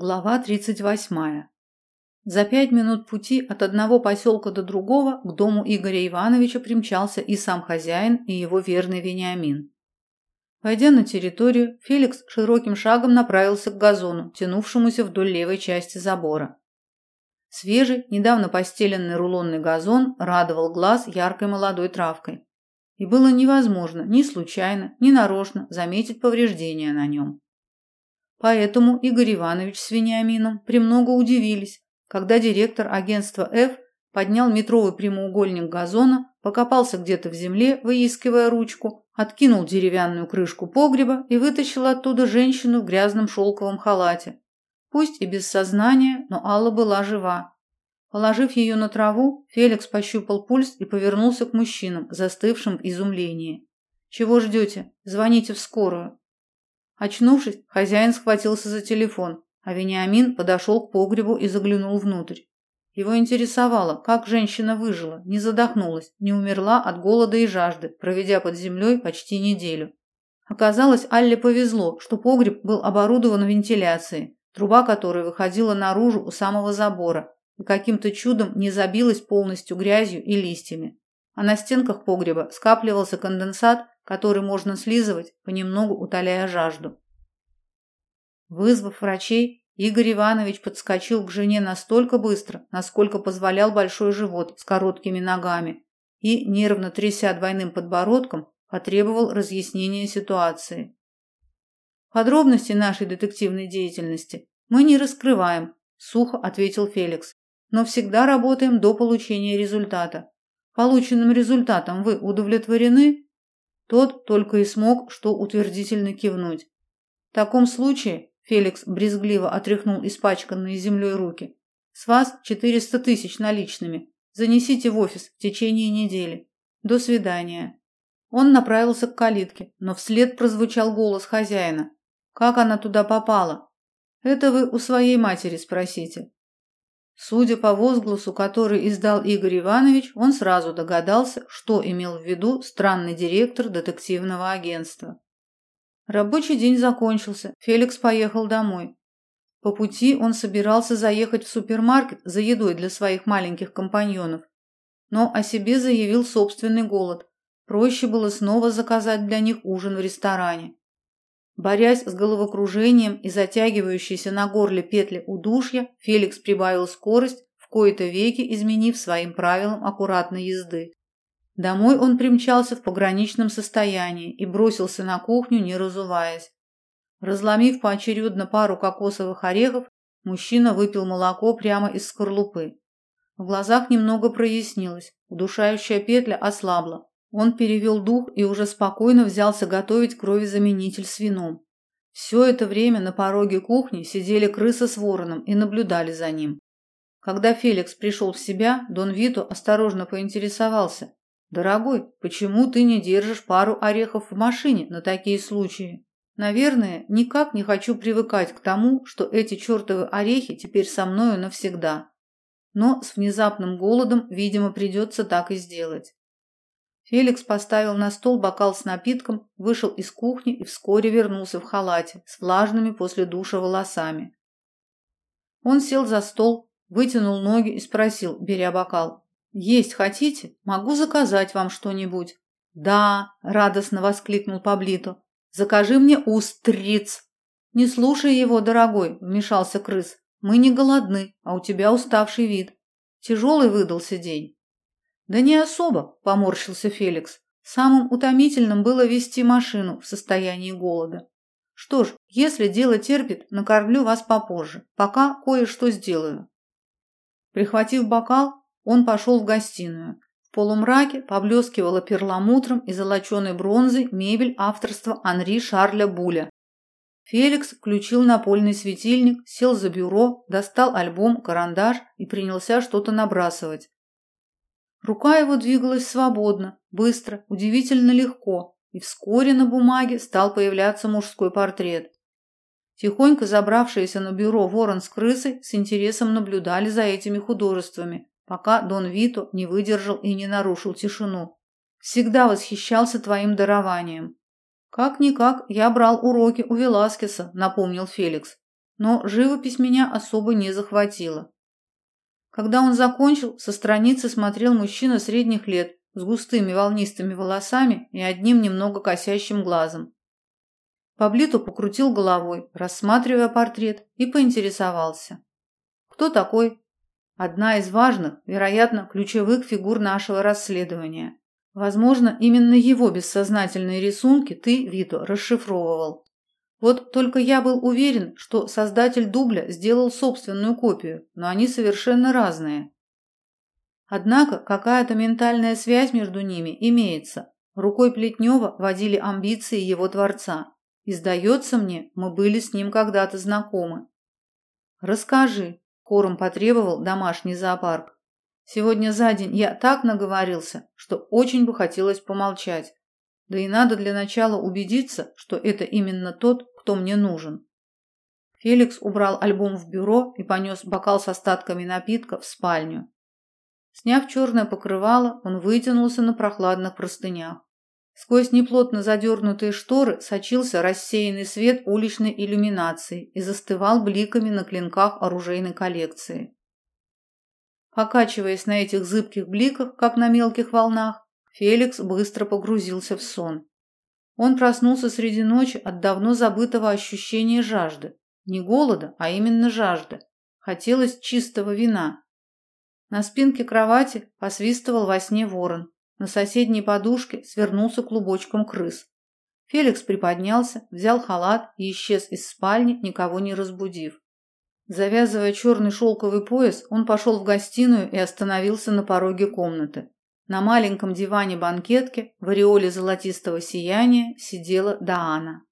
Глава 38. За пять минут пути от одного поселка до другого к дому Игоря Ивановича примчался и сам хозяин, и его верный Вениамин. Войдя на территорию, Феликс широким шагом направился к газону, тянувшемуся вдоль левой части забора. Свежий, недавно постеленный рулонный газон радовал глаз яркой молодой травкой. И было невозможно ни случайно, ни нарочно заметить повреждения на нем. Поэтому Игорь Иванович с Вениамином премного удивились, когда директор агентства F поднял метровый прямоугольник газона, покопался где-то в земле, выискивая ручку, откинул деревянную крышку погреба и вытащил оттуда женщину в грязном шелковом халате. Пусть и без сознания, но Алла была жива. Положив ее на траву, Феликс пощупал пульс и повернулся к мужчинам, застывшим в изумлении. «Чего ждете? Звоните в скорую». Очнувшись, хозяин схватился за телефон, а Вениамин подошел к погребу и заглянул внутрь. Его интересовало, как женщина выжила, не задохнулась, не умерла от голода и жажды, проведя под землей почти неделю. Оказалось, Алле повезло, что погреб был оборудован вентиляцией, труба которой выходила наружу у самого забора и каким-то чудом не забилась полностью грязью и листьями. А на стенках погреба скапливался конденсат, который можно слизывать, понемногу утоляя жажду. Вызвав врачей, Игорь Иванович подскочил к жене настолько быстро, насколько позволял большой живот с короткими ногами, и, нервно тряся двойным подбородком, потребовал разъяснения ситуации. Подробности нашей детективной деятельности мы не раскрываем, сухо ответил Феликс, но всегда работаем до получения результата. Полученным результатом вы удовлетворены? Тот только и смог что утвердительно кивнуть. В таком случае Феликс брезгливо отряхнул испачканные землей руки. С вас 400 тысяч наличными. Занесите в офис в течение недели. До свидания. Он направился к калитке, но вслед прозвучал голос хозяина. Как она туда попала? Это вы у своей матери спросите. Судя по возгласу, который издал Игорь Иванович, он сразу догадался, что имел в виду странный директор детективного агентства. Рабочий день закончился, Феликс поехал домой. По пути он собирался заехать в супермаркет за едой для своих маленьких компаньонов, но о себе заявил собственный голод. Проще было снова заказать для них ужин в ресторане. Борясь с головокружением и затягивающейся на горле петли удушья, Феликс прибавил скорость, в кои-то веки изменив своим правилам аккуратной езды. Домой он примчался в пограничном состоянии и бросился на кухню, не разуваясь. Разломив поочередно пару кокосовых орехов, мужчина выпил молоко прямо из скорлупы. В глазах немного прояснилось, удушающая петля ослабла, он перевел дух и уже спокойно взялся готовить кровезаменитель с вином. Все это время на пороге кухни сидели крыса с вороном и наблюдали за ним. Когда Феликс пришел в себя, Дон Вито осторожно поинтересовался. «Дорогой, почему ты не держишь пару орехов в машине на такие случаи?» «Наверное, никак не хочу привыкать к тому, что эти чертовы орехи теперь со мною навсегда. Но с внезапным голодом, видимо, придется так и сделать. Феликс поставил на стол бокал с напитком, вышел из кухни и вскоре вернулся в халате с влажными после душа волосами. Он сел за стол, вытянул ноги и спросил, беря бокал. «Есть хотите? Могу заказать вам что-нибудь». «Да», — радостно воскликнул Паблито. «Закажи мне устриц». «Не слушай его, дорогой», — вмешался крыс. «Мы не голодны, а у тебя уставший вид. Тяжелый выдался день». Да не особо, поморщился Феликс. Самым утомительным было вести машину в состоянии голода. Что ж, если дело терпит, накормлю вас попозже. Пока кое-что сделаю. Прихватив бокал, он пошел в гостиную. В полумраке поблескивала перламутром и золоченой бронзой мебель авторства Анри Шарля Буля. Феликс включил напольный светильник, сел за бюро, достал альбом, карандаш и принялся что-то набрасывать. Рука его двигалась свободно, быстро, удивительно легко, и вскоре на бумаге стал появляться мужской портрет. Тихонько забравшиеся на бюро ворон с крысой с интересом наблюдали за этими художествами, пока Дон Вито не выдержал и не нарушил тишину. «Всегда восхищался твоим дарованием». «Как-никак, я брал уроки у Веласкеса», — напомнил Феликс. но живопись меня особо не захватила. Когда он закончил, со страницы смотрел мужчина средних лет с густыми волнистыми волосами и одним немного косящим глазом. Паблито покрутил головой, рассматривая портрет, и поинтересовался. «Кто такой?» «Одна из важных, вероятно, ключевых фигур нашего расследования. Возможно, именно его бессознательные рисунки ты, Вито, расшифровывал. Вот только я был уверен, что создатель дубля сделал собственную копию, но они совершенно разные. Однако какая-то ментальная связь между ними имеется. Рукой Плетнева водили амбиции его творца. И, сдается мне, мы были с ним когда-то знакомы. «Расскажи», – кором потребовал домашний зоопарк. «Сегодня за день я так наговорился, что очень бы хотелось помолчать. Да и надо для начала убедиться, что это именно тот, кто мне нужен». Феликс убрал альбом в бюро и понес бокал с остатками напитка в спальню. Сняв черное покрывало, он вытянулся на прохладных простынях. Сквозь неплотно задернутые шторы сочился рассеянный свет уличной иллюминации и застывал бликами на клинках оружейной коллекции. Покачиваясь на этих зыбких бликах, как на мелких волнах, Феликс быстро погрузился в сон. Он проснулся среди ночи от давно забытого ощущения жажды. Не голода, а именно жажды. Хотелось чистого вина. На спинке кровати посвистывал во сне ворон. На соседней подушке свернулся клубочком крыс. Феликс приподнялся, взял халат и исчез из спальни, никого не разбудив. Завязывая черный шелковый пояс, он пошел в гостиную и остановился на пороге комнаты. На маленьком диване банкетки в ореоле золотистого сияния сидела Даана.